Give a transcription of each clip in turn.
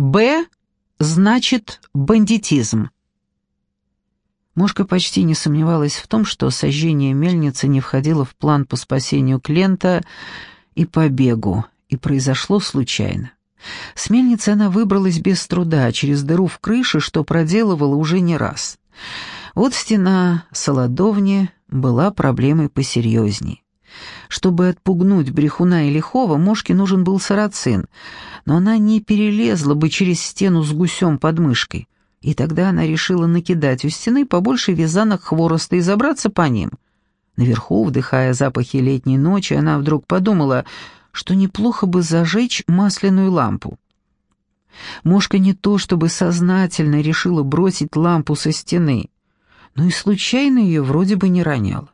«Б» значит бандитизм. Мошка почти не сомневалась в том, что сожжение мельницы не входило в план по спасению Клента и побегу, и произошло случайно. С мельницы она выбралась без труда, через дыру в крыше, что проделывала уже не раз. Вот стена Солодовни была проблемой посерьезней. Чтобы отпугнуть брехуна и лихого, Мошке нужен был сарацин, но она не перелезла бы через стену с гусем под мышкой. И тогда она решила накидать у стены побольше вязанок хвороста и забраться по ним. Наверху, вдыхая запахи летней ночи, она вдруг подумала, что неплохо бы зажечь масляную лампу. Мошка не то чтобы сознательно решила бросить лампу со стены, но и случайно ее вроде бы не роняла.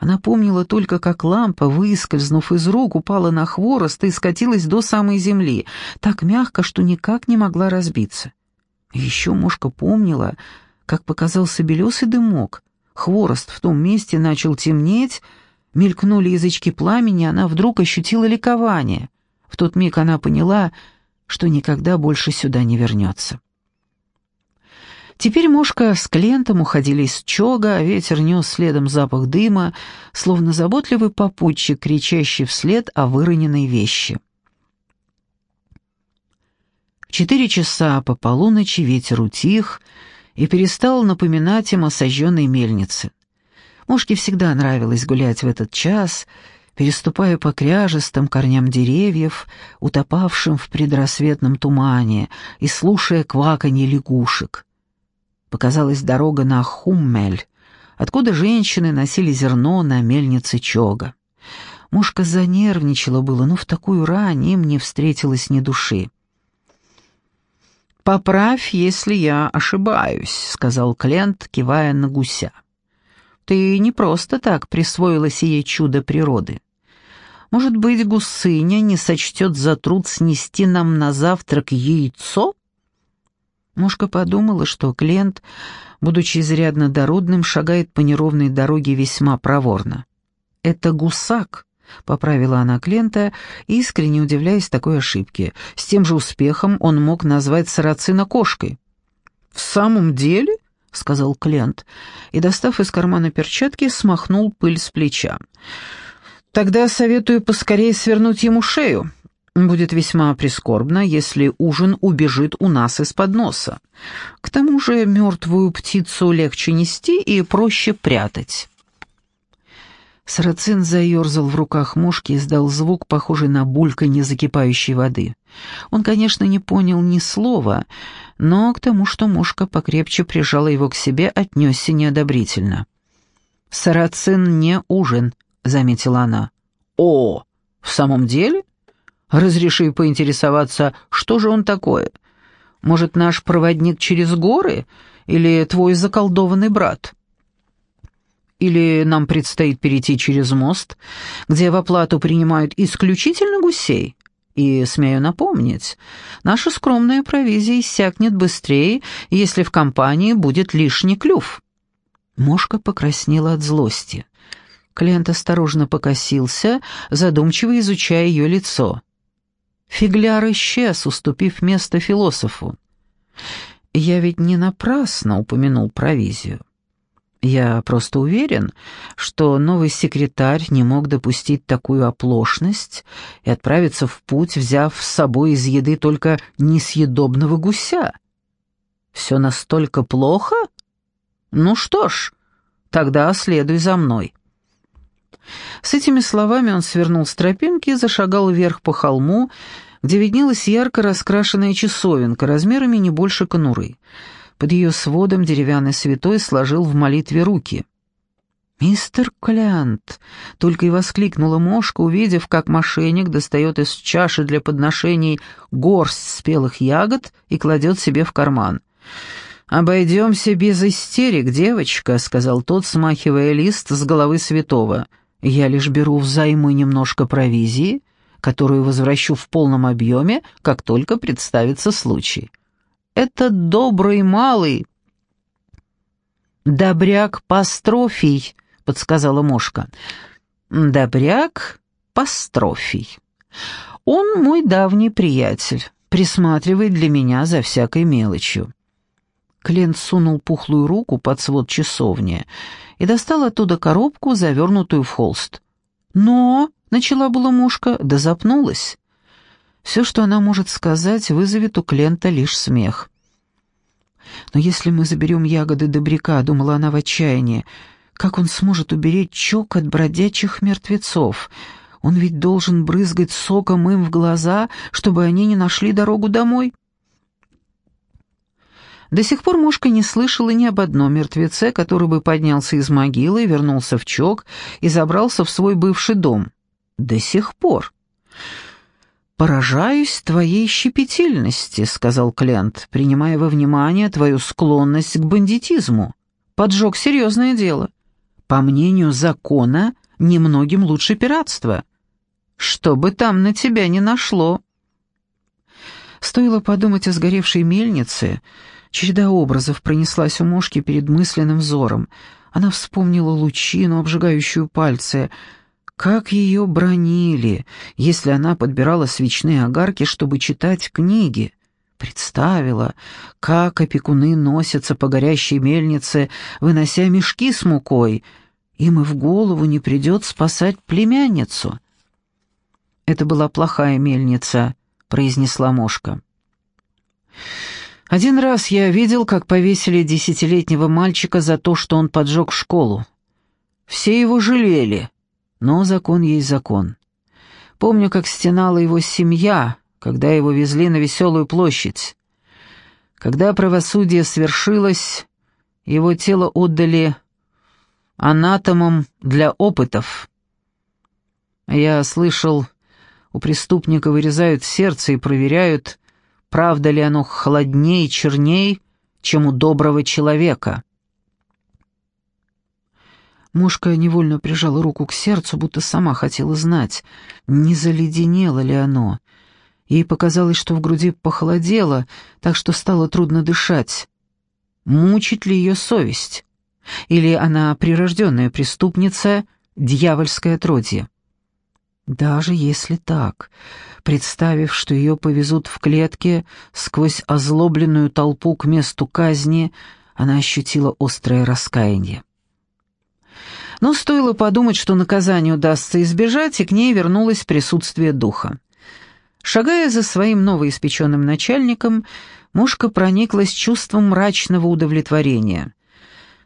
Она помнила только, как лампа, выскользнув из рук, упала на хворост и скатилась до самой земли, так мягко, что никак не могла разбиться. Еще Мошка помнила, как показался белесый дымок. Хворост в том месте начал темнеть, мелькнули язычки пламени, она вдруг ощутила ликование. В тот миг она поняла, что никогда больше сюда не вернется. Теперь Мошка с Клентом уходили из чога, а ветер нес следом запах дыма, словно заботливый попутчик, кричащий вслед о выроненной вещи. В четыре часа по полуночи ветер утих и перестал напоминать им о сожженной мельнице. Мошке всегда нравилось гулять в этот час, переступая по кряжестым корням деревьев, утопавшим в предрассветном тумане, и слушая кваканье лягушек. Показалась дорога на Хуммель, откуда женщины носили зерно на мельнице Чога. Мушка занервничала было, но в такую рань им не встретилось ни души. «Поправь, если я ошибаюсь», — сказал Клент, кивая на гуся. «Ты не просто так присвоила сие чудо природы. Может быть, гусыня не сочтет за труд снести нам на завтрак яйцо?» Мушка подумала, что Клент, будучи изрядно дородным, шагает по неровной дороге весьма проворно. «Это гусак», — поправила она Клента, искренне удивляясь такой ошибке. С тем же успехом он мог назвать сарацина кошкой. «В самом деле?» — сказал Клент, и, достав из кармана перчатки, смахнул пыль с плеча. «Тогда советую поскорее свернуть ему шею. Будет весьма прискорбно, если ужин убежит у нас из-под носа. К тому же мертвую птицу легче нести и проще прятать». Сарацин заерзал в руках мушки и издал звук, похожий на бульканье закипающей воды. Он, конечно, не понял ни слова, но к тому, что мушка покрепче прижала его к себе, отнесся неодобрительно. «Сарацин не ужин», — заметила она. «О, в самом деле? Разреши поинтересоваться, что же он такое? Может, наш проводник через горы или твой заколдованный брат?» Или нам предстоит перейти через мост, где в оплату принимают исключительно гусей? И, смею напомнить, наша скромная провизия иссякнет быстрее, если в компании будет лишний клюв». Мошка покраснела от злости. Клиент осторожно покосился, задумчиво изучая ее лицо. Фигляр исчез, уступив место философу. «Я ведь не напрасно упомянул провизию. Я просто уверен, что новый секретарь не мог допустить такую оплошность и отправиться в путь, взяв с собой из еды только несъедобного гуся. Все настолько плохо? Ну что ж, тогда следуй за мной. С этими словами он свернул с тропинки и зашагал вверх по холму, где виднелась ярко раскрашенная часовенка размерами не больше конуры. Под ее сводом деревянный святой сложил в молитве руки. «Мистер Клянт!» — только и воскликнула Мошка, увидев, как мошенник достает из чаши для подношений горсть спелых ягод и кладет себе в карман. «Обойдемся без истерик, девочка», — сказал тот, смахивая лист с головы святого. «Я лишь беру взаймы немножко провизии, которую возвращу в полном объеме, как только представится случай» это добрый малый». «Добряк Пастрофий», — подсказала Мошка. «Добряк Пастрофий. Он мой давний приятель. присматривай для меня за всякой мелочью». Клент сунул пухлую руку под свод часовни и достал оттуда коробку, завернутую в холст. «Но...» — начала была мушка, да запнулась. Все, что она может сказать, вызовет у Клента лишь смех. «Но если мы заберем ягоды добряка», — думала она в отчаянии, — «как он сможет уберечь чок от бродячих мертвецов? Он ведь должен брызгать соком им в глаза, чтобы они не нашли дорогу домой». До сих пор мушка не слышала ни об одном мертвеце, который бы поднялся из могилы, вернулся в чок и забрался в свой бывший дом. До сих пор. «Поражаюсь твоей щепетильности», — сказал Клент, принимая во внимание твою склонность к бандитизму. Поджог — серьезное дело. По мнению закона, немногим лучше пиратства. Что бы там на тебя не нашло. Стоило подумать о сгоревшей мельнице, Череда образов пронеслась у мушки перед мысленным взором. Она вспомнила лучину, обжигающую пальцы. Как ее бронили, если она подбирала свечные огарки, чтобы читать книги. Представила, как опекуны носятся по горящей мельнице, вынося мешки с мукой. Им и в голову не придет спасать племянницу. «Это была плохая мельница», — произнесла мошка. Один раз я видел, как повесили десятилетнего мальчика за то, что он поджег школу. Все его жалели, но закон есть закон. Помню, как стенала его семья, когда его везли на веселую площадь. Когда правосудие свершилось, его тело отдали анатомам для опытов. Я слышал, у преступника вырезают сердце и проверяют, правда ли оно холоднее и черней, чем у доброго человека. Мушка невольно прижала руку к сердцу, будто сама хотела знать, не заледенело ли оно. Ей показалось, что в груди похолодело, так что стало трудно дышать. Мучит ли ее совесть? Или она прирожденная преступница, дьявольское отродье? Даже если так, представив, что ее повезут в клетке сквозь озлобленную толпу к месту казни, она ощутила острое раскаяние. Но стоило подумать, что наказание удастся избежать, и к ней вернулось присутствие духа. Шагая за своим новоиспеченным начальником, мушка прониклась чувством мрачного удовлетворения.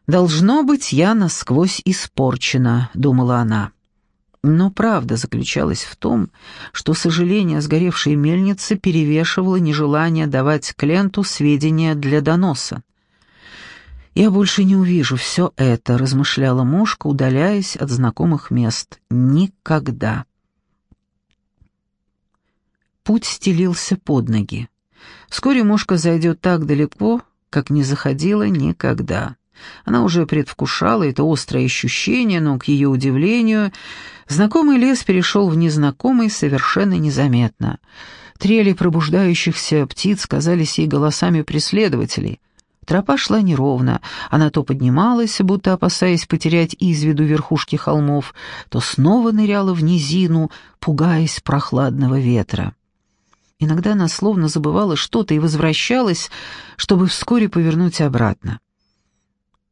«Должно быть, я насквозь испорчена», — думала она. Но правда заключалась в том, что сожаление о сгоревшей мельнице перевешивало нежелание давать Кленту сведения для доноса. «Я больше не увижу все это», — размышляла мушка, удаляясь от знакомых мест. «Никогда». Путь стелился под ноги. Вскоре мушка зайдет так далеко, как не заходила никогда. Она уже предвкушала это острое ощущение, но, к ее удивлению, знакомый лес перешел в незнакомый совершенно незаметно. Трели пробуждающихся птиц казались ей голосами преследователей. Тропа шла неровно, она то поднималась, будто опасаясь потерять из виду верхушки холмов, то снова ныряла в низину, пугаясь прохладного ветра. Иногда она словно забывала что-то и возвращалась, чтобы вскоре повернуть обратно.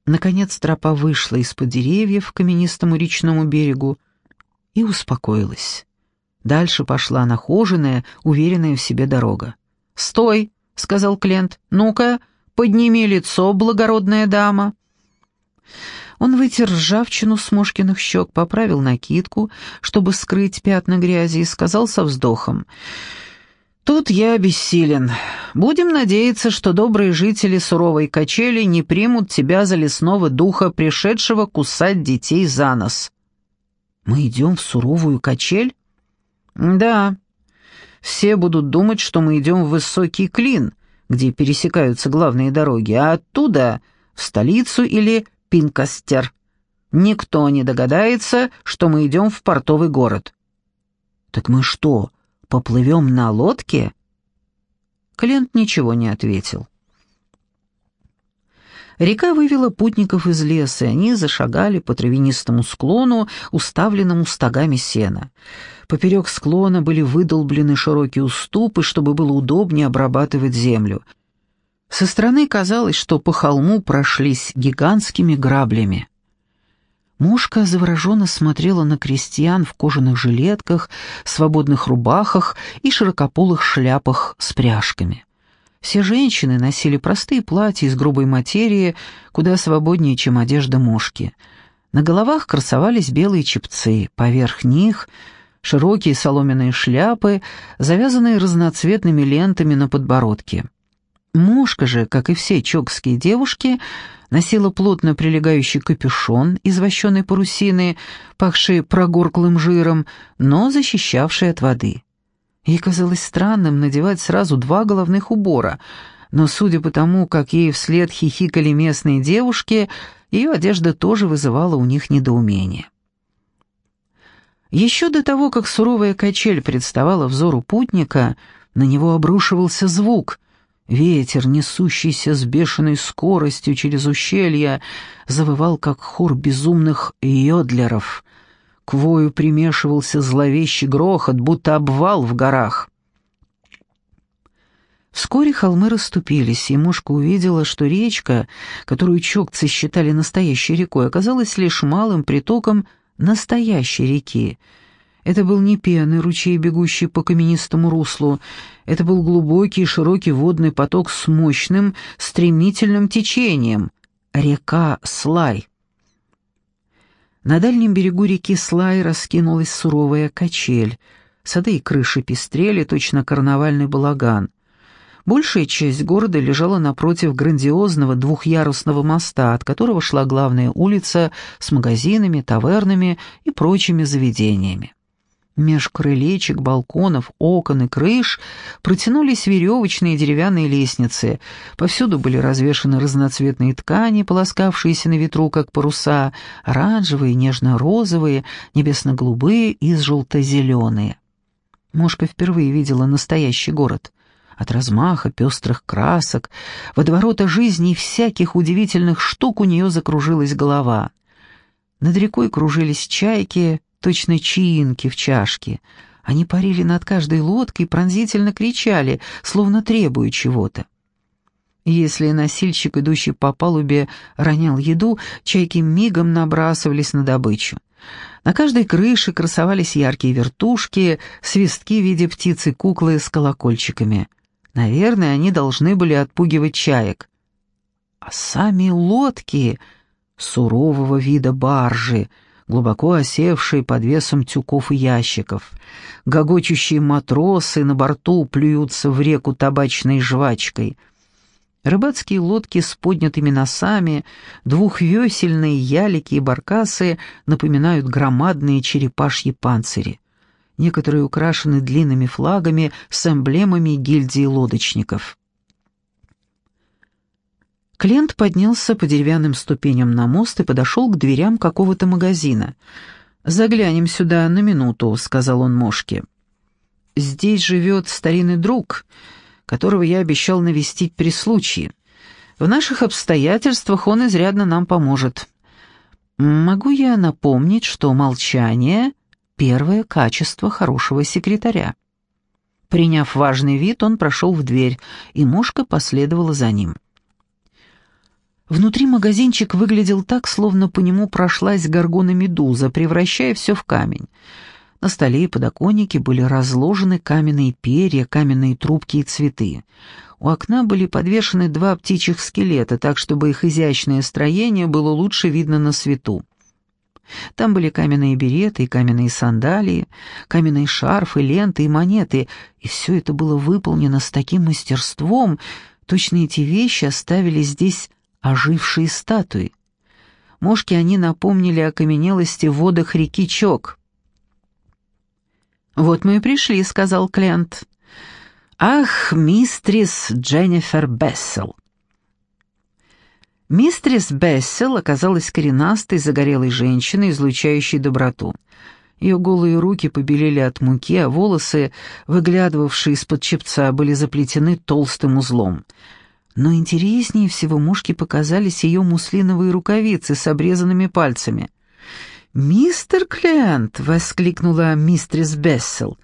Наконец тропа вышла из-под деревьев к каменистому речному берегу и успокоилась. Дальше пошла нахоженная, уверенная в себе дорога. «Стой!» — сказал Клент. «Ну-ка, подними лицо, благородная дама!» Он вытер ржавчину с Мошкиных щек, поправил накидку, чтобы скрыть пятна грязи, и сказал со вздохом — Тут я бессилен. Будем надеяться, что добрые жители суровой качели не примут тебя за лесного духа, пришедшего кусать детей за нос. Мы идем в суровую качель? Да. Все будут думать, что мы идем в высокий клин, где пересекаются главные дороги, а оттуда в столицу или Пинкастер. Никто не догадается, что мы идем в портовый город. Так мы что, поплывем на лодке?» Клент ничего не ответил. Река вывела путников из леса, и они зашагали по травянистому склону, уставленному стогами сена. Поперек склона были выдолблены широкие уступы, чтобы было удобнее обрабатывать землю. Со стороны казалось, что по холму прошлись гигантскими граблями. Мушка завороженно смотрела на крестьян в кожаных жилетках, свободных рубахах и широкополых шляпах с пряжками. Все женщины носили простые платья из грубой материи, куда свободнее, чем одежда мошки. На головах красовались белые чепцы, поверх них широкие соломенные шляпы, завязанные разноцветными лентами на подбородке. Мошка же, как и все чокские девушки, носила плотно прилегающий капюшон из вощеной парусины, пахший прогорклым жиром, но защищавший от воды. Ей казалось странным надевать сразу два головных убора, но судя по тому, как ей вслед хихикали местные девушки, ее одежда тоже вызывала у них недоумение. Еще до того, как суровая качель представала взору путника, на него обрушивался звук. Ветер, несущийся с бешеной скоростью через ущелья, завывал, как хор безумных йодлеров — к вою примешивался зловещий грохот, будто обвал в горах. Вскоре холмы расступились, и мушка увидела, что речка, которую чокцы считали настоящей рекой, оказалась лишь малым притоком настоящей реки. Это был не пенный ручей, бегущий по каменистому руслу, это был глубокий и широкий водный поток с мощным, стремительным течением — река Слай. На дальнем берегу реки Слай раскинулась суровая качель. Сады и крыши пестрели, точно карнавальный балаган. Большая часть города лежала напротив грандиозного двухъярусного моста, от которого шла главная улица с магазинами, тавернами и прочими заведениями. Меж крылечек, балконов, окон и крыш протянулись веревочные деревянные лестницы. Повсюду были развешаны разноцветные ткани, полоскавшиеся на ветру, как паруса, оранжевые, нежно-розовые, небесно-голубые и желто-зеленые. Мошка впервые видела настоящий город. От размаха пестрых красок, водоворота жизни и всяких удивительных штук у нее закружилась голова. Над рекой кружились чайки, точно чаинки в чашке. Они парили над каждой лодкой и пронзительно кричали, словно требуя чего-то. Если носильщик, идущий по палубе, ронял еду, чайки мигом набрасывались на добычу. На каждой крыше красовались яркие вертушки, свистки в виде птицы-куклы с колокольчиками. Наверное, они должны были отпугивать чаек. А сами лодки сурового вида баржи — глубоко осевшие под весом тюков и ящиков. Гогочущие матросы на борту плюются в реку табачной жвачкой. Рыбацкие лодки с поднятыми носами, двухвесельные ялики и баркасы напоминают громадные черепашьи панцири. Некоторые украшены длинными флагами с эмблемами гильдии лодочников. Клиент поднялся по деревянным ступеням на мост и подошел к дверям какого-то магазина. «Заглянем сюда на минуту», — сказал он Мошке. «Здесь живет старинный друг, которого я обещал навестить при случае. В наших обстоятельствах он изрядно нам поможет. Могу я напомнить, что молчание — первое качество хорошего секретаря». Приняв важный вид, он прошел в дверь, и Мошка последовала за ним. Внутри магазинчик выглядел так, словно по нему прошлась горгона-медуза, превращая все в камень. На столе и подоконнике были разложены каменные перья, каменные трубки и цветы. У окна были подвешены два птичьих скелета, так чтобы их изящное строение было лучше видно на свету. Там были каменные береты и каменные сандалии, каменные шарфы, ленты и монеты, и все это было выполнено с таким мастерством, точно эти вещи оставили здесь ожившие статуи. Мошки они напомнили о каменелости в водах реки Чок. «Вот мы и пришли», — сказал Клент. «Ах, мистрис Дженнифер Бессел!» Мистрис Бессел оказалась коренастой, загорелой женщиной, излучающей доброту. Ее голые руки побелели от муки, а волосы, выглядывавшие из-под чепца, были заплетены толстым узлом — Но интереснее всего мушке показались ее муслиновые рукавицы с обрезанными пальцами. «Мистер Клент!» — воскликнула мистрис Бессел.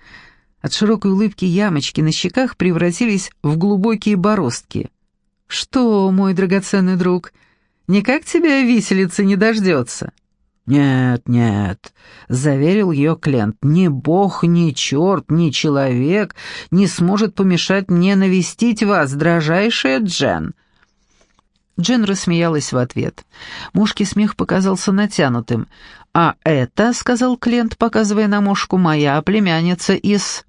От широкой улыбки ямочки на щеках превратились в глубокие бороздки. «Что, мой драгоценный друг, никак тебя виселица не дождется?» «Нет, нет», — заверил ее Клент, — «ни бог, ни черт, ни человек не сможет помешать мне навестить вас, дрожайшая Джен». Джен рассмеялась в ответ. Мушке смех показался натянутым. «А это, — сказал Клент, показывая на мушку, — моя племянница из...»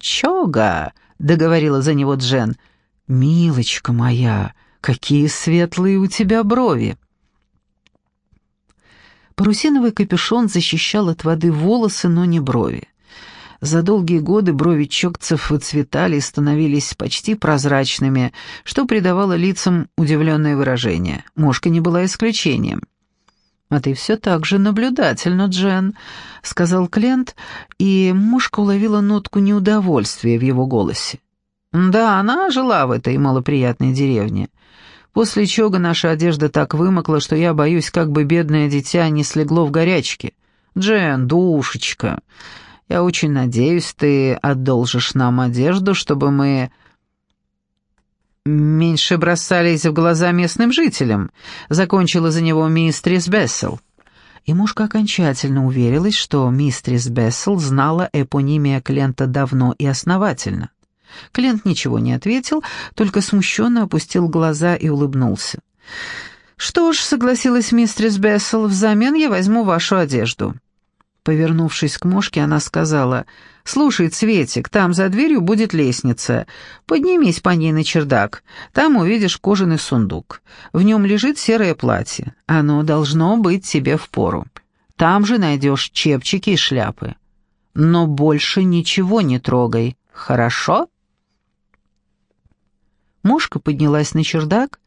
«Чога», — договорила за него Джен. «Милочка моя, какие светлые у тебя брови!» Парусиновый капюшон защищал от воды волосы, но не брови. За долгие годы брови чокцев выцветали и становились почти прозрачными, что придавало лицам удивленное выражение. Мошка не была исключением. «А ты все так же наблюдательна, Джен», — сказал Клент, и Мошка уловила нотку неудовольствия в его голосе. «Да, она жила в этой малоприятной деревне. После чего наша одежда так вымокла, что я боюсь, как бы бедное дитя не слегло в горячке. Джен, душечка, я очень надеюсь, ты одолжишь нам одежду, чтобы мы меньше бросались в глаза местным жителям», — закончила за него мистрис Бессел. И мушка окончательно уверилась, что мистрис Бессел знала эпонимия Клента давно и основательно. Клиент ничего не ответил, только смущенно опустил глаза и улыбнулся. «Что ж», — согласилась мистерис Бессел, — «взамен я возьму вашу одежду». Повернувшись к мошке, она сказала, «Слушай, Цветик, там за дверью будет лестница. Поднимись по ней на чердак. Там увидишь кожаный сундук. В нем лежит серое платье. Оно должно быть тебе впору. Там же найдешь чепчики и шляпы. Но больше ничего не трогай, хорошо?» Мошка поднялась на чердак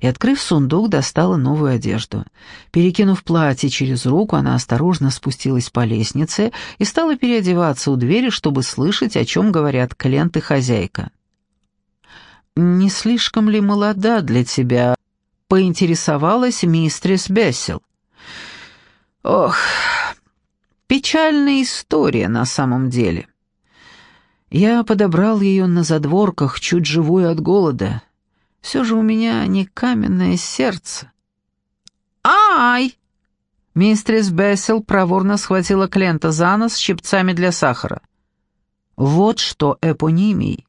и, открыв сундук, достала новую одежду. Перекинув платье через руку, она осторожно спустилась по лестнице и стала переодеваться у двери, чтобы слышать, о чем говорят клиент и хозяйка. «Не слишком ли молода для тебя?» — поинтересовалась мистрис Бессел. «Ох, печальная история на самом деле». Я подобрал ее на задворках, чуть живую от голода. Все же у меня не каменное сердце. «Ай!» Мистрис Бессел проворно схватила Клента за нос щипцами для сахара. «Вот что, эпонимий.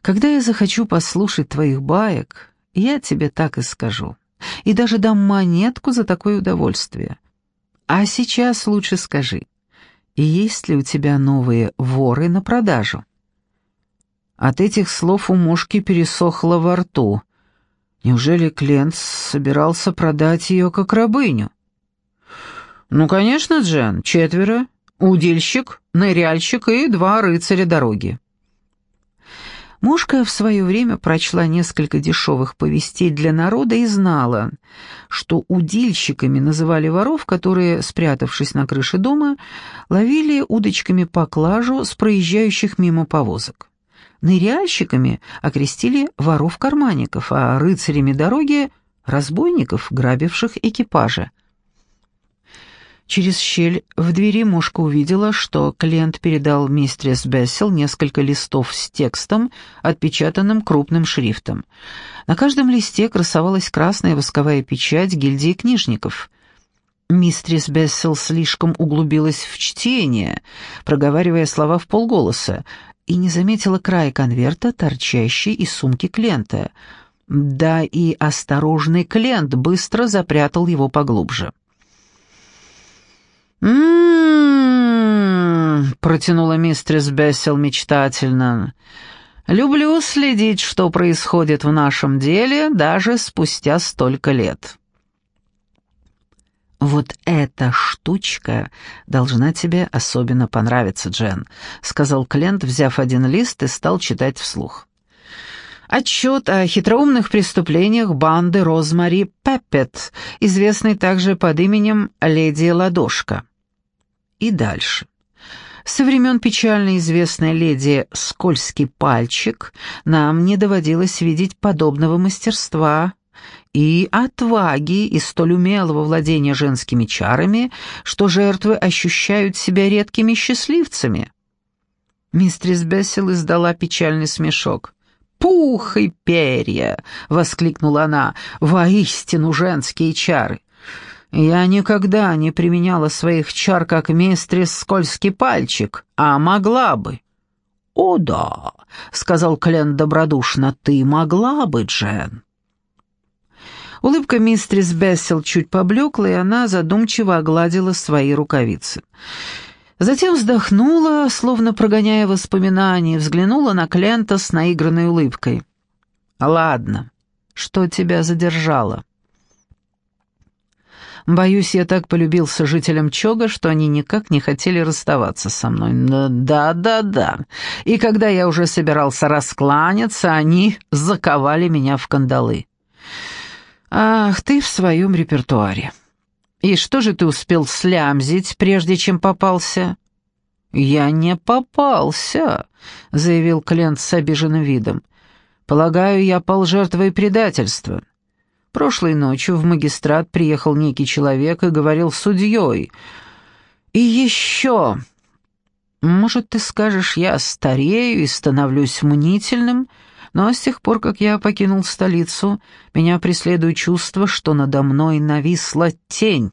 Когда я захочу послушать твоих баек, я тебе так и скажу. И даже дам монетку за такое удовольствие. А сейчас лучше скажи, есть ли у тебя новые воры на продажу?» От этих слов у мушки пересохло во рту. Неужели Клент собирался продать ее как рабыню? «Ну, конечно, Джен, четверо. Удильщик, ныряльщик и два рыцаря дороги». Мушка в свое время прочла несколько дешевых повестей для народа и знала, что удильщиками называли воров, которые, спрятавшись на крыше дома, ловили удочками поклажу с проезжающих мимо повозок. Ныряльщиками окрестили воров-карманников, а рыцарями дороги — разбойников, грабивших экипажи. Через щель в двери мушка увидела, что клиент передал мистерс Бессел несколько листов с текстом, отпечатанным крупным шрифтом. На каждом листе красовалась красная восковая печать гильдии книжников. Мистерс Бессел слишком углубилась в чтение, проговаривая слова в полголоса, и не заметила края конверта, торчащий из сумки клиента. Да и осторожный клиент быстро запрятал его поглубже. «М-м-м», протянула мистерс Бессел мечтательно. «Люблю следить, что происходит в нашем деле, даже спустя столько лет». «Вот эта штучка должна тебе особенно понравиться, Джен», — сказал Клент, взяв один лист и стал читать вслух. Отчет о хитроумных преступлениях банды Розмари Пеппет, известной также под именем Леди Ладошка. И дальше. Со времен печально известной леди «Скользкий пальчик» нам не доводилось видеть подобного мастерства и отваги и столь умелого владения женскими чарами, что жертвы ощущают себя редкими счастливцами. Мистрис Бессел издала печальный смешок. «Пух и перья!» — воскликнула она. «Воистину женские чары! Я никогда не применяла своих чар, как мистрис скользкий пальчик, а могла бы». «О да», — сказал Клен добродушно, — «ты могла бы, Джен». Улыбка мистрис Бессел чуть поблекла, и она задумчиво огладила свои рукавицы. Затем вздохнула, словно прогоняя воспоминания, взглянула на Клента с наигранной улыбкой. «Ладно, что тебя задержало?» Боюсь, я так полюбился жителям Чога, что они никак не хотели расставаться со мной. Да-да-да. И когда я уже собирался раскланяться, они заковали меня в кандалы. Ах, ты в своем репертуаре. И что же ты успел слямзить, прежде чем попался? Я не попался, заявил Клент с обиженным видом. Полагаю, я пал жертвой предательства. Прошлой ночью в магистрат приехал некий человек и говорил с судьей. «И еще...» «Может, ты скажешь, я старею и становлюсь мнительным, но с тех пор, как я покинул столицу, меня преследует чувство, что надо мной нависла тень».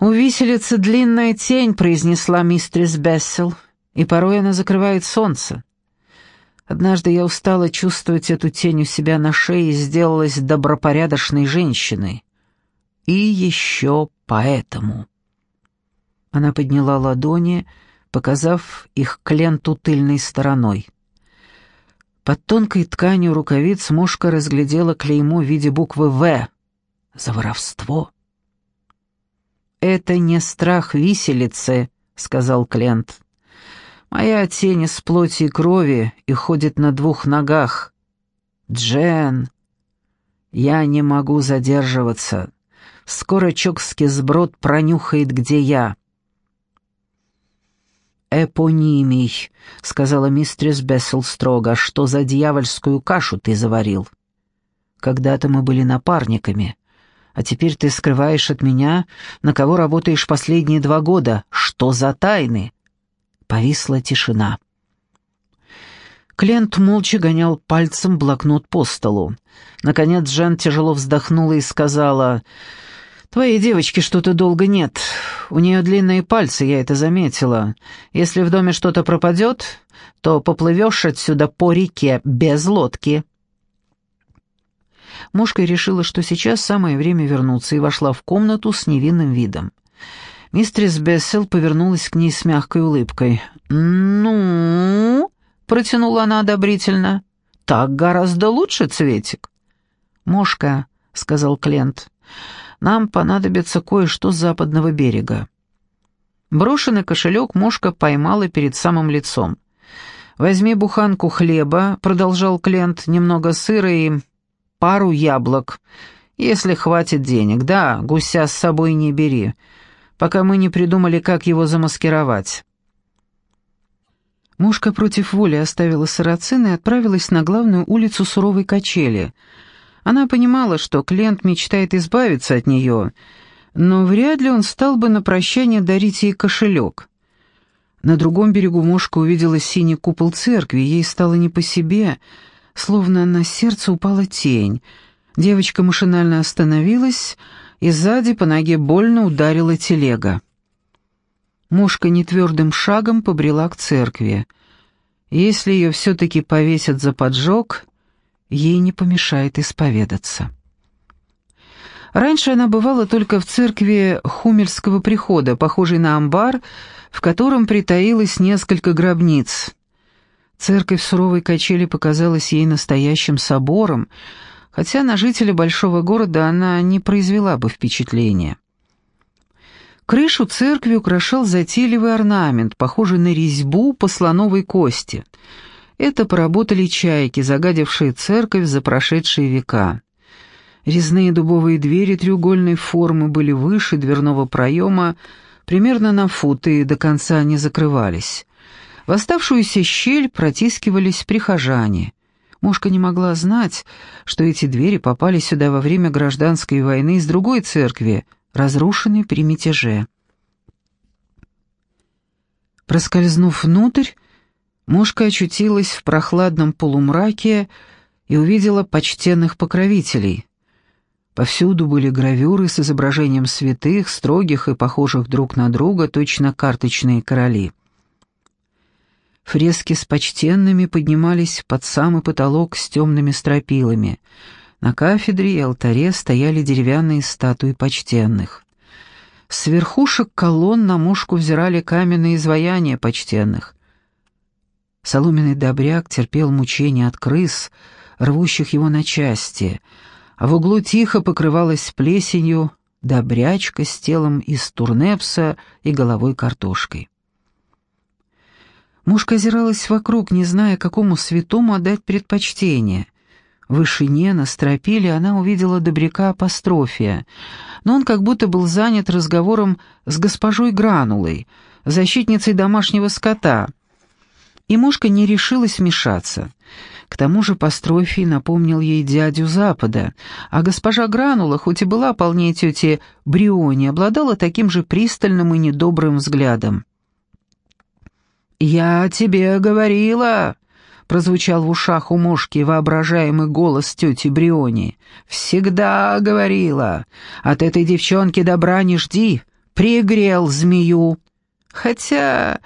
«У виселицы длинная тень», — произнесла мистрис Бессел, «и порой она закрывает солнце. Однажды я устала чувствовать эту тень у себя на шее и сделалась добропорядочной женщиной. И еще поэтому. Она подняла ладони, показав их к ленту тыльной стороной. Под тонкой тканью рукавиц мушка разглядела клеймо в виде буквы «В» за воровство. «Это не страх виселицы», — сказал Клент. Моя тень из плоти и крови и ходит на двух ногах. Джен, я не могу задерживаться. Скоро чокский сброд пронюхает, где я. «Эпонимий», — сказала мистрис Бессел строго, — «что за дьявольскую кашу ты заварил? Когда-то мы были напарниками, а теперь ты скрываешь от меня, на кого работаешь последние два года. Что за тайны?» Повисла тишина. Клент молча гонял пальцем блокнот по столу. Наконец Жен тяжело вздохнула и сказала, «Твоей девочки что-то долго нет. У нее длинные пальцы, я это заметила. Если в доме что-то пропадет, то поплывешь отсюда по реке без лодки». Мушка решила, что сейчас самое время вернуться, и вошла в комнату с невинным видом. Мистрис Бессел повернулась к ней с мягкой улыбкой. «Ну?» — протянула она одобрительно. «Так гораздо лучше, Цветик». «Мошка», — сказал Клент, — «нам понадобится кое-что с западного берега». Брошенный кошелек Мошка поймала перед самым лицом. «Возьми буханку хлеба», — продолжал Клент, — «немного сыра и пару яблок, если хватит денег. Да, гуся с собой не бери пока мы не придумали, как его замаскировать. Мушка против воли оставила сарацин и отправилась на главную улицу суровой качели. Она понимала, что клиент мечтает избавиться от нее, но вряд ли он стал бы на прощание дарить ей кошелек. На другом берегу Мушка увидела синий купол церкви, ей стало не по себе, словно на сердце упала тень. Девочка машинально остановилась, и сзади по ноге больно ударила телега. Мушка нетвердым шагом побрела к церкви. Если ее все-таки повесят за поджог, ей не помешает исповедаться. Раньше она бывала только в церкви Хумельского прихода, похожей на амбар, в котором притаилось несколько гробниц. Церковь суровой качели показалась ей настоящим собором, хотя на жителя большого города она не произвела бы впечатления. Крышу церкви украшал затейливый орнамент, похожий на резьбу по слоновой кости. Это поработали чайки, загадившие церковь за прошедшие века. Резные дубовые двери треугольной формы были выше дверного проема, примерно на фут, и до конца не закрывались. В оставшуюся щель протискивались прихожане. Мушка не могла знать, что эти двери попали сюда во время гражданской войны из другой церкви, разрушенной при мятеже. Проскользнув внутрь, Мушка очутилась в прохладном полумраке и увидела почтенных покровителей. Повсюду были гравюры с изображением святых, строгих и похожих друг на друга, точно карточные короли. Фрески с почтенными поднимались под самый потолок с темными стропилами. На кафедре и алтаре стояли деревянные статуи почтенных. С верхушек колонн на мушку взирали каменные изваяния почтенных. Соломенный добряк терпел мучения от крыс, рвущих его на части, а в углу тихо покрывалась плесенью добрячка с телом из турнепса и головой картошкой. Мушка озиралась вокруг, не зная, какому святому отдать предпочтение. В вышине, на стропиле, она увидела добряка апострофия, но он как будто был занят разговором с госпожой Гранулой, защитницей домашнего скота, и мушка не решилась вмешаться. К тому же Пастрофий напомнил ей дядю Запада, а госпожа Гранула, хоть и была полнее тети Бриони, обладала таким же пристальным и недобрым взглядом. «Я тебе говорила!» — прозвучал в ушах у мушки воображаемый голос тети Бриони. «Всегда говорила! От этой девчонки добра не жди! Пригрел змею!» Хотя,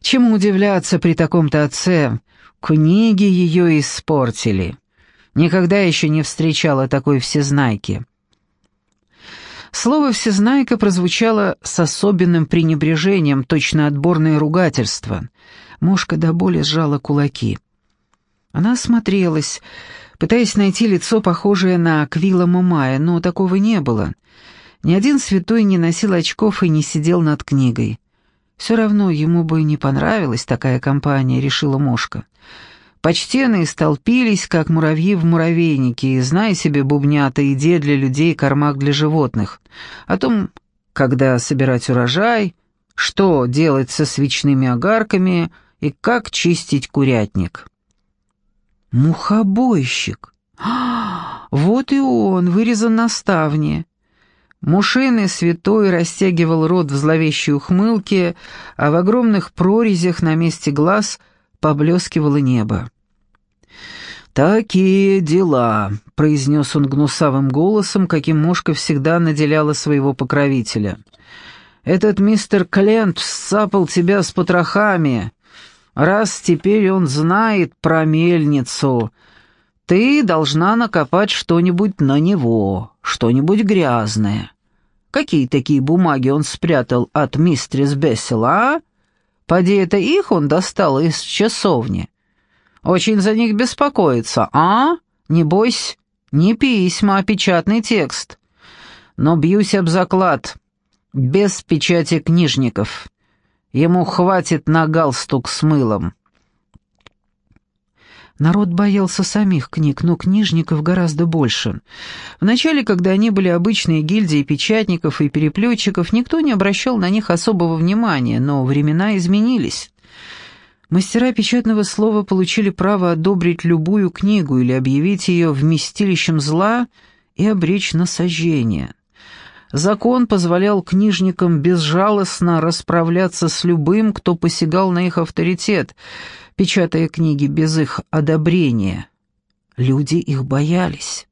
чему удивляться при таком-то отце? Книги ее испортили. Никогда еще не встречала такой всезнайки. Слово «всезнайка» прозвучало с особенным пренебрежением, точно отборное ругательство. Мошка до боли сжала кулаки. Она осмотрелась, пытаясь найти лицо, похожее на Аквила Мамая, но такого не было. Ни один святой не носил очков и не сидел над книгой. Все равно ему бы не понравилась такая компания, решила Мошка. Почтенные столпились, как муравьи в муравейнике, и, зная себе, бубнята идея для людей, кормак для животных. О том, когда собирать урожай, что делать со свечными огарками и как чистить курятник. Мухобойщик! А, вот и он, вырезан на ставне. Мушиный святой растягивал рот в зловещей ухмылке, а в огромных прорезях на месте глаз поблескивало небо. «Такие дела», — произнес он гнусавым голосом, каким мушка всегда наделяла своего покровителя. «Этот мистер Клент сцапал тебя с потрохами. Раз теперь он знает про мельницу, ты должна накопать что-нибудь на него, что-нибудь грязное. Какие такие бумаги он спрятал от мистерис Бессела, а? Поди это их он достал из часовни. Очень за них беспокоится, а? Не бойся, не письма, а печатный текст. Но бьюсь об заклад, без печати книжников. Ему хватит на галстук с мылом. Народ боялся самих книг, но книжников гораздо больше. Вначале, когда они были обычные гильдии печатников и переплетчиков, никто не обращал на них особого внимания, но времена изменились. Мастера печатного слова получили право одобрить любую книгу или объявить ее вместилищем зла и обречь на сожжение. Закон позволял книжникам безжалостно расправляться с любым, кто посягал на их авторитет, печатая книги без их одобрения. Люди их боялись.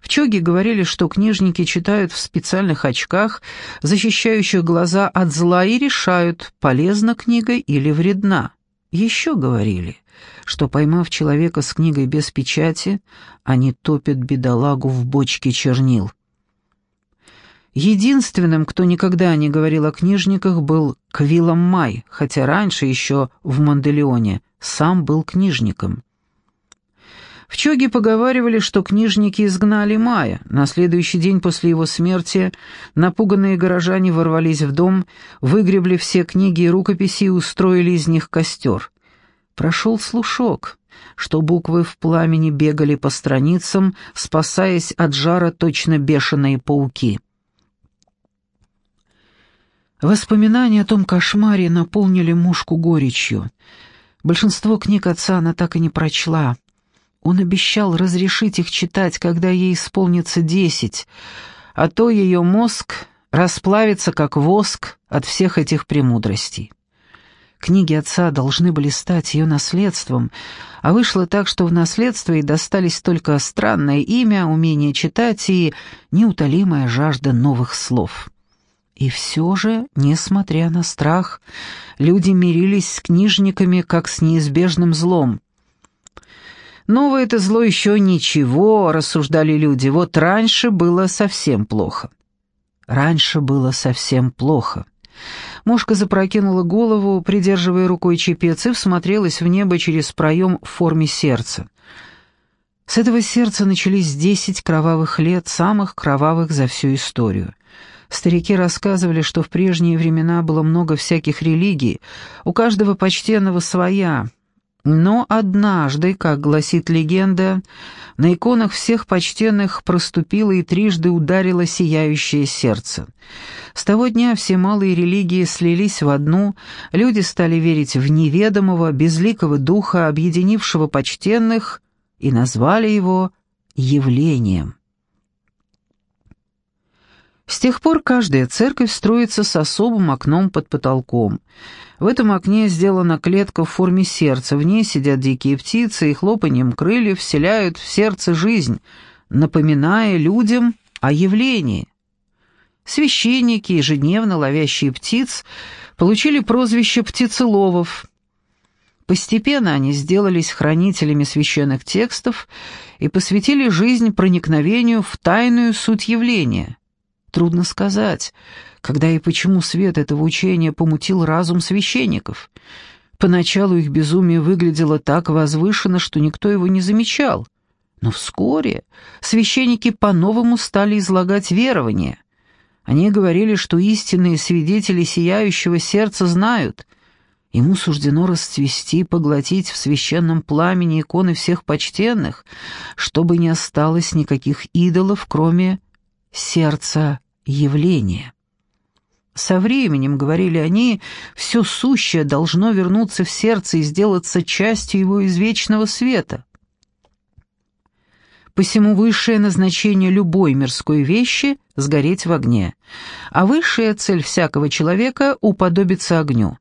В Чоге говорили, что книжники читают в специальных очках, защищающих глаза от зла, и решают, полезна книга или вредна. Еще говорили, что, поймав человека с книгой без печати, они топят бедолагу в бочке чернил. Единственным, кто никогда не говорил о книжниках, был Квиллом Май, хотя раньше еще в Манделеоне сам был книжником. В Чоге поговаривали, что книжники изгнали Мая. На следующий день после его смерти напуганные горожане ворвались в дом, выгребли все книги и рукописи и устроили из них костер. Прошел слушок, что буквы в пламени бегали по страницам, спасаясь от жара точно бешеные пауки. Воспоминания о том кошмаре наполнили мушку горечью. Большинство книг отца она так и не прочла. Он обещал разрешить их читать, когда ей исполнится десять, а то ее мозг расплавится, как воск, от всех этих премудростей. Книги отца должны были стать ее наследством, а вышло так, что в наследство ей достались только странное имя, умение читать и неутолимая жажда новых слов. И все же, несмотря на страх, люди мирились с книжниками как с неизбежным злом. «Новое это зло еще ничего», — рассуждали люди, — «вот раньше было совсем плохо». Раньше было совсем плохо. Мушка запрокинула голову, придерживая рукой чепец, и всмотрелась в небо через проем в форме сердца. С этого сердца начались десять кровавых лет, самых кровавых за всю историю. Старики рассказывали, что в прежние времена было много всяких религий, у каждого почтенного своя. Но однажды, как гласит легенда, на иконах всех почтенных проступило и трижды ударило сияющее сердце. С того дня все малые религии слились в одну, люди стали верить в неведомого, безликого духа, объединившего почтенных, и назвали его явлением. С тех пор каждая церковь строится с особым окном под потолком. В этом окне сделана клетка в форме сердца, в ней сидят дикие птицы и хлопанием крыльев вселяют в сердце жизнь, напоминая людям о явлении. Священники, ежедневно ловящие птиц, получили прозвище птицеловов. Постепенно они сделались хранителями священных текстов и посвятили жизнь проникновению в тайную суть явления – Трудно сказать, когда и почему свет этого учения помутил разум священников. Поначалу их безумие выглядело так возвышенно, что никто его не замечал. Но вскоре священники по-новому стали излагать верования. Они говорили, что истинные свидетели сияющего сердца знают, ему суждено расцвести поглотить в священном пламени иконы всех почтенных, чтобы не осталось никаких идолов, кроме сердца явления. Со временем, говорили они, все сущее должно вернуться в сердце и сделаться частью его извечного света. Посему высшее назначение любой мирской вещи — сгореть в огне, а высшая цель всякого человека — уподобиться огню.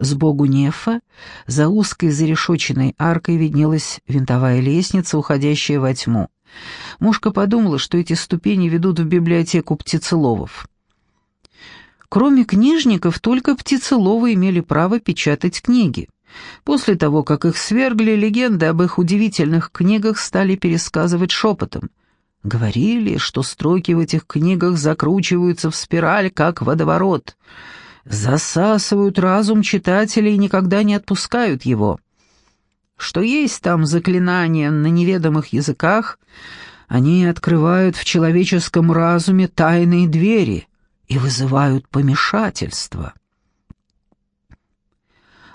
Сбогу Нефа за узкой зарешоченной аркой виднелась винтовая лестница, уходящая во тьму. Мушка подумала, что эти ступени ведут в библиотеку птицеловов. Кроме книжников, только птицеловы имели право печатать книги. После того, как их свергли, легенды об их удивительных книгах стали пересказывать шепотом. Говорили, что строки в этих книгах закручиваются в спираль, как водоворот, засасывают разум читателя и никогда не отпускают его что есть там заклинания на неведомых языках, они открывают в человеческом разуме тайные двери и вызывают помешательство.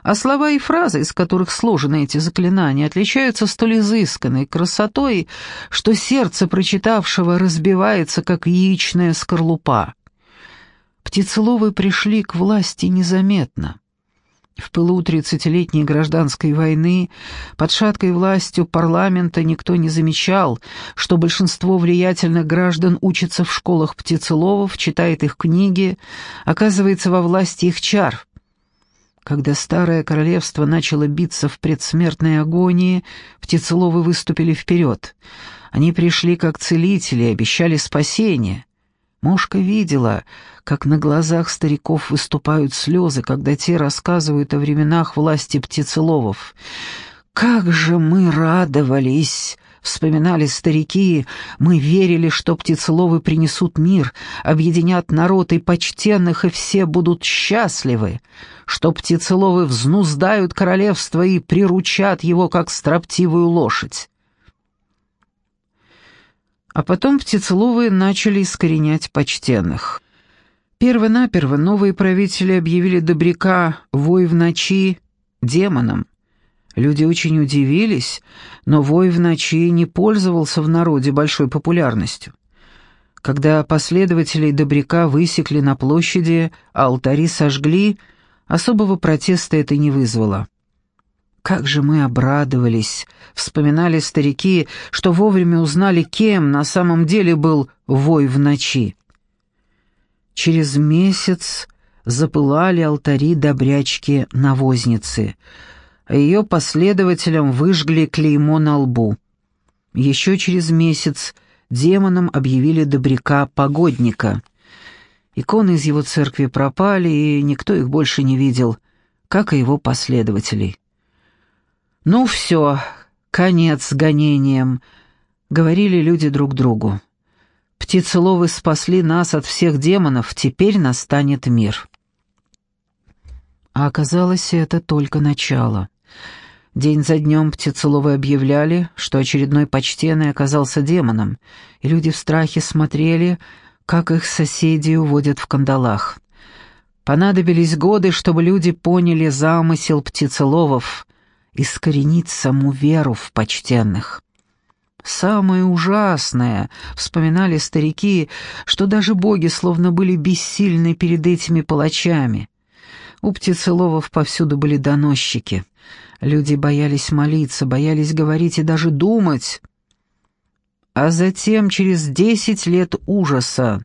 А слова и фразы, из которых сложены эти заклинания, отличаются столь изысканной красотой, что сердце прочитавшего разбивается, как яичная скорлупа. Птицеловы пришли к власти незаметно. В пылу тридцатилетней гражданской войны под шаткой властью парламента никто не замечал, что большинство влиятельных граждан учится в школах птицеловов, читает их книги, оказывается во власти их чар. Когда старое королевство начало биться в предсмертной агонии, птицеловы выступили вперед. Они пришли как целители и обещали спасение. Мошка видела, как на глазах стариков выступают слезы, когда те рассказывают о временах власти птицеловов. «Как же мы радовались!» — вспоминали старики. «Мы верили, что птицеловы принесут мир, объединят народ и почтенных, и все будут счастливы, что птицеловы взнуздают королевство и приручат его, как строптивую лошадь. А потом птицеловы начали искоренять почтенных. Первонаперво новые правители объявили Добряка «Вой в ночи» демоном. Люди очень удивились, но «Вой в ночи» не пользовался в народе большой популярностью. Когда последователей Добряка высекли на площади, а алтари сожгли, особого протеста это не вызвало. Как же мы обрадовались, вспоминали старики, что вовремя узнали, кем на самом деле был вой в ночи. Через месяц запылали алтари добрячки-навозницы, а ее последователям выжгли клеймо на лбу. Еще через месяц демонам объявили добряка-погодника. Иконы из его церкви пропали, и никто их больше не видел, как и его последователей. «Ну все, конец гонениям», — говорили люди друг другу. «Птицеловы спасли нас от всех демонов, теперь настанет мир». А оказалось, это только начало. День за днем птицеловы объявляли, что очередной почтенный оказался демоном, и люди в страхе смотрели, как их соседи уводят в кандалах. Понадобились годы, чтобы люди поняли замысел птицеловов — искоренить саму веру в почтенных. Самое ужасное, вспоминали старики, что даже боги словно были бессильны перед этими палачами. У птицеловов повсюду были доносчики. Люди боялись молиться, боялись говорить и даже думать. А затем, через десять лет ужаса,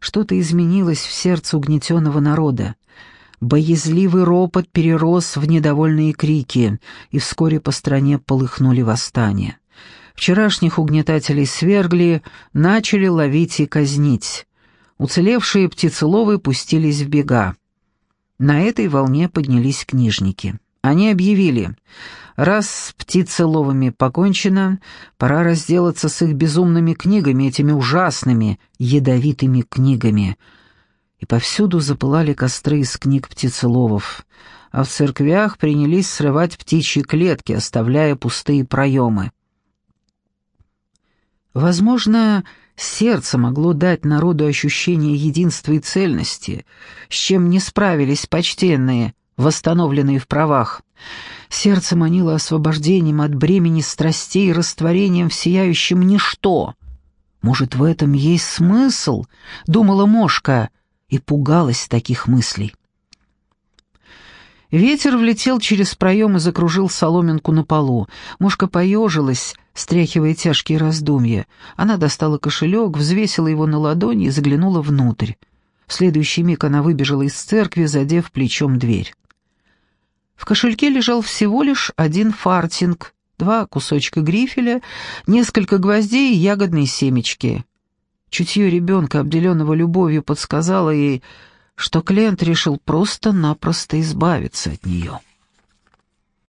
что-то изменилось в сердце угнетенного народа. Боязливый ропот перерос в недовольные крики, и вскоре по стране полыхнули восстания. Вчерашних угнетателей свергли, начали ловить и казнить. Уцелевшие птицеловы пустились в бега. На этой волне поднялись книжники. Они объявили, раз с птицеловами покончено, пора разделаться с их безумными книгами, этими ужасными, ядовитыми книгами — и повсюду запылали костры из книг птицеловов, а в церквях принялись срывать птичьи клетки, оставляя пустые проемы. Возможно, сердце могло дать народу ощущение единства и цельности, с чем не справились почтенные, восстановленные в правах. Сердце манило освобождением от бремени страстей и растворением в сияющем ничто. «Может, в этом есть смысл?» — думала Мошка — и пугалась таких мыслей. Ветер влетел через проем и закружил соломинку на полу. Мушка поежилась, стряхивая тяжкие раздумья. Она достала кошелек, взвесила его на ладони и заглянула внутрь. В следующий миг она выбежала из церкви, задев плечом дверь. В кошельке лежал всего лишь один фартинг, два кусочка грифеля, несколько гвоздей и ягодные семечки. Чутье ребенка, обделенного любовью, подсказало ей, что Клент решил просто-напросто избавиться от нее.